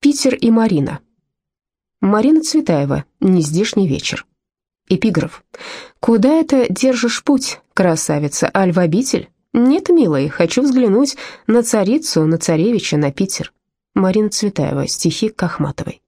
Питер и Марина. Марина Цветаева. Нездешний вечер. Эпиграф. «Куда это держишь путь, красавица, аль в обитель? Нет, милый, хочу взглянуть на царицу, на царевича, на Питер». Марина Цветаева. Стихи Кахматовой.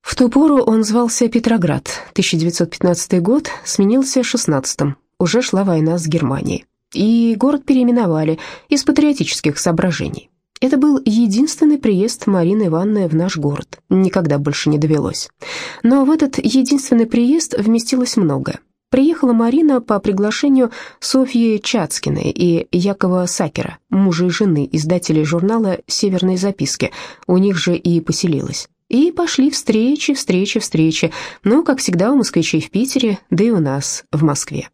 В ту пору он звался Петроград. 1915 год сменился 16-м. Уже шла война с Германией. И город переименовали из патриотических соображений. Это был единственный приезд Марины Ивановны в наш город. Никогда больше не довелось. Но в этот единственный приезд вместилось многое. Приехала Марина по приглашению Софьи Чацкиной и Якова Сакера, мужа и жены, издателей журнала «Северные записки». У них же и поселилась. И пошли встречи, встречи, встречи, ну, как всегда у москвичей в Питере, да и у нас в Москве.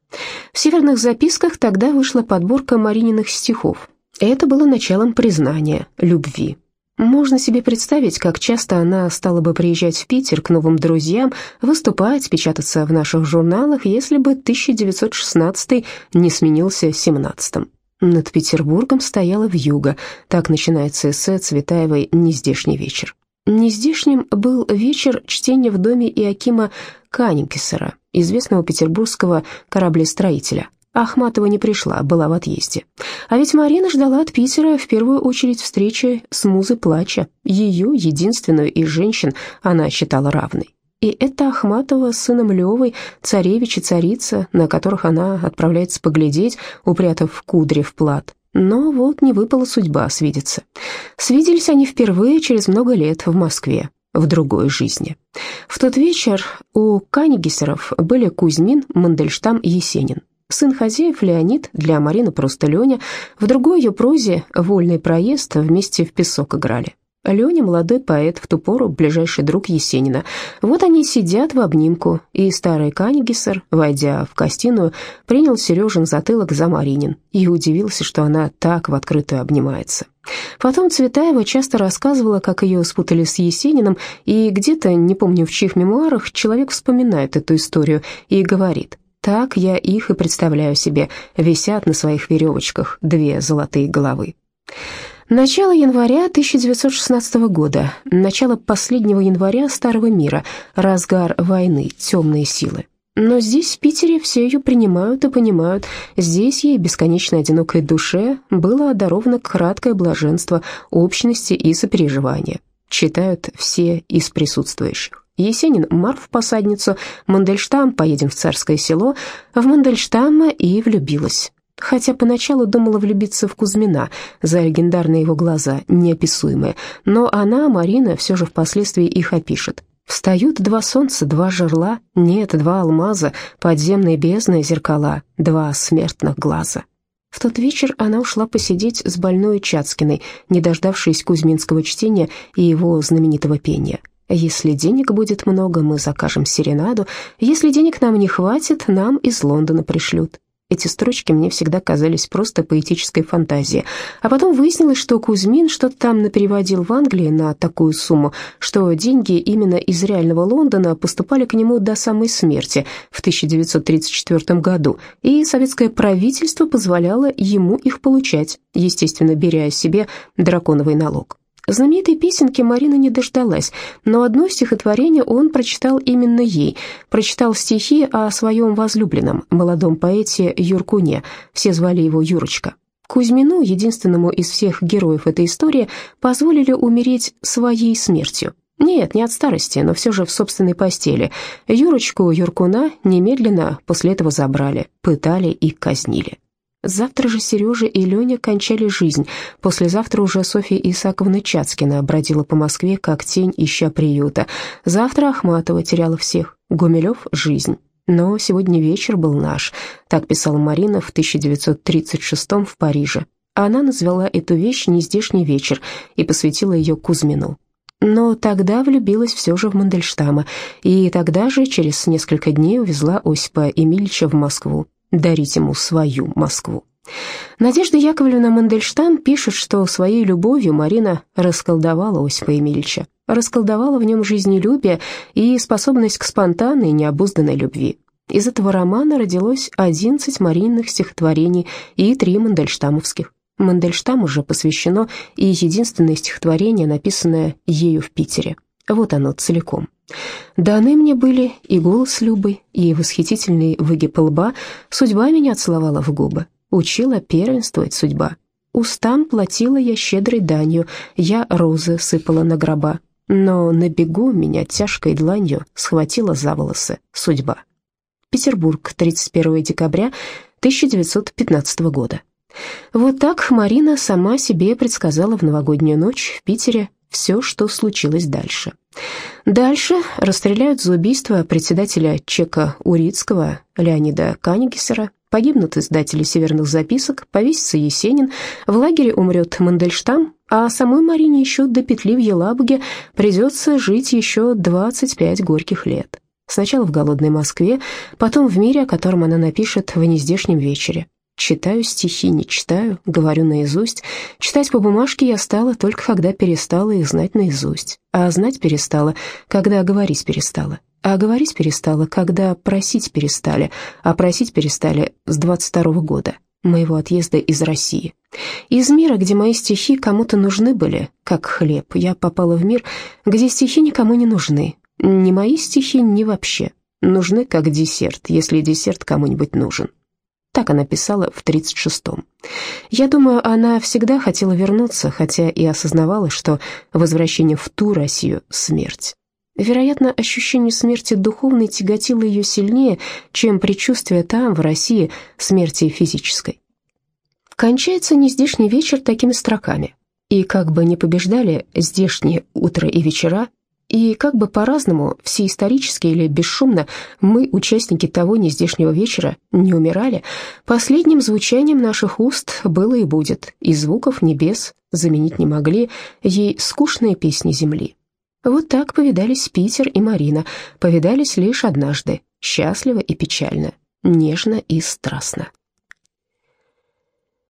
В «Северных записках» тогда вышла подборка Марининых стихов, это было началом признания, любви. Можно себе представить, как часто она стала бы приезжать в Питер к новым друзьям, выступать, печататься в наших журналах, если бы 1916 не сменился 17-м. Над Петербургом стояла вьюга. Так начинается эссе Цветаевой «Нездешний вечер». Нездешним был вечер чтения в доме Иакима Каникесера, известного петербургского кораблестроителя. Ахматова не пришла, была в отъезде. А ведь Марина ждала от Питера в первую очередь встречи с музой плача. Ее, единственную из женщин, она считала равной. И это Ахматова с сыном Левой, царевич и царица, на которых она отправляется поглядеть, упрятав кудри в плат. Но вот не выпала судьба свидеться. Свиделись они впервые через много лет в Москве, в другой жизни. В тот вечер у Канигисеров были Кузьмин, Мандельштам и Есенин. Сын хозяев Леонид, для Марины просто Леня, в другой ее прозе «Вольный проезд» вместе в песок играли. Леня – молодой поэт, в ту пору ближайший друг Есенина. Вот они сидят в обнимку, и старый Канигисер, войдя в гостиную, принял Сережин затылок за Маринин и удивился, что она так в открытую обнимается. Потом Цветаева часто рассказывала, как ее спутали с Есениным, и где-то, не помню в чьих мемуарах, человек вспоминает эту историю и говорит – так я их и представляю себе, висят на своих веревочках две золотые головы. Начало января 1916 года, начало последнего января Старого мира, разгар войны, темные силы. Но здесь, в Питере, все ее принимают и понимают. Здесь ей, бесконечно одинокой душе, было одаровано краткое блаженство общности и сопереживания. Читают все из присутствующих. Есенин Марф в посадницу, Мандельштам поедем в царское село, в Мандельштама и влюбилась. Хотя поначалу думала влюбиться в Кузьмина за легендарные его глаза, неописуемые, но она, Марина, все же впоследствии их опишет. Встают два солнца, два жерла, нет, два алмаза, подземные бездны, зеркала, два смертных глаза. В тот вечер она ушла посидеть с больной Чацкиной, не дождавшись кузьминского чтения и его знаменитого пения. Если денег будет много, мы закажем серенаду. Если денег нам не хватит, нам из Лондона пришлют. Эти строчки мне всегда казались просто поэтической фантазией. А потом выяснилось, что Кузьмин что-то там напереводил в Англии на такую сумму, что деньги именно из реального Лондона поступали к нему до самой смерти в 1934 году, и советское правительство позволяло ему их получать, естественно, беря себе драконовый налог. Знаменитой песенки Марина не дождалась, но одно стихотворение он прочитал именно ей. Прочитал стихи о своем возлюбленном, молодом поэте Юркуне, все звали его Юрочка. Кузьмину, единственному из всех героев этой истории, позволили умереть своей смертью. Нет, не от старости, но все же в собственной постели. Юрочку Юркуна немедленно после этого забрали, пытали и казнили. Завтра же Сережа и Леня кончали жизнь. Послезавтра уже Софья Исаковна Чацкина бродила по Москве, как тень, ища приюта. Завтра Ахматова теряла всех. Гумилев — жизнь. Но сегодня вечер был наш, так писала Марина в 1936 в Париже. Она назвала эту вещь «Нездешний вечер» и посвятила ее Кузьмину. Но тогда влюбилась все же в Мандельштама, и тогда же, через несколько дней, увезла Осипа Эмильевича в Москву дарить ему свою Москву. Надежда Яковлевна Мандельштам пишет, что своей любовью Марина расколдовала Осипа Емельича, расколдовала в нем жизнелюбие и способность к спонтанной, необузданной любви. Из этого романа родилось 11 Марининых стихотворений и три Мандельштамовских. Мандельштам уже посвящено и единственное стихотворение, написанное ею в Питере. Вот оно целиком. Даны мне были и голос Любы, и восхитительный выгиб лба, судьба меня целовала в губы, учила первенствовать судьба. Устам платила я щедрой данью, я розы сыпала на гроба, но на бегу меня тяжкой дланью схватила за волосы судьба. Петербург, 31 декабря 1915 года. Вот так Марина сама себе предсказала в новогоднюю ночь в Питере все, что случилось дальше. Дальше расстреляют за убийство председателя ЧЕКа Урицкого Леонида Канигисера, погибнут издатели «Северных записок», повесится Есенин, в лагере умрет Мандельштам, а самой Марине еще до петли в Елабуге придется жить еще 25 горьких лет. Сначала в голодной Москве, потом в мире, о котором она напишет в нездешнем вечере. Читаю стихи, не читаю, говорю наизусть. Читать по бумажке я стала только когда перестала их знать наизусть. А знать перестала, когда говорить перестала. А говорить перестала, когда просить перестали. А просить перестали с 22 -го года, моего отъезда из России. Из мира, где мои стихи кому-то нужны были, как хлеб, я попала в мир, где стихи никому не нужны. Ни мои стихи, ни вообще. Нужны как десерт, если десерт кому-нибудь нужен. Так она писала в 36-м. Я думаю, она всегда хотела вернуться, хотя и осознавала, что возвращение в ту Россию — смерть. Вероятно, ощущение смерти духовной тяготило ее сильнее, чем предчувствие там, в России, смерти физической. Кончается нездешний вечер такими строками. И как бы ни побеждали здешние утро и вечера, и как бы по-разному, все исторически или бесшумно, мы, участники того нездешнего вечера, не умирали, последним звучанием наших уст было и будет, и звуков небес заменить не могли ей скучные песни земли. Вот так повидались Питер и Марина, повидались лишь однажды, счастливо и печально, нежно и страстно.